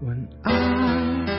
晚安。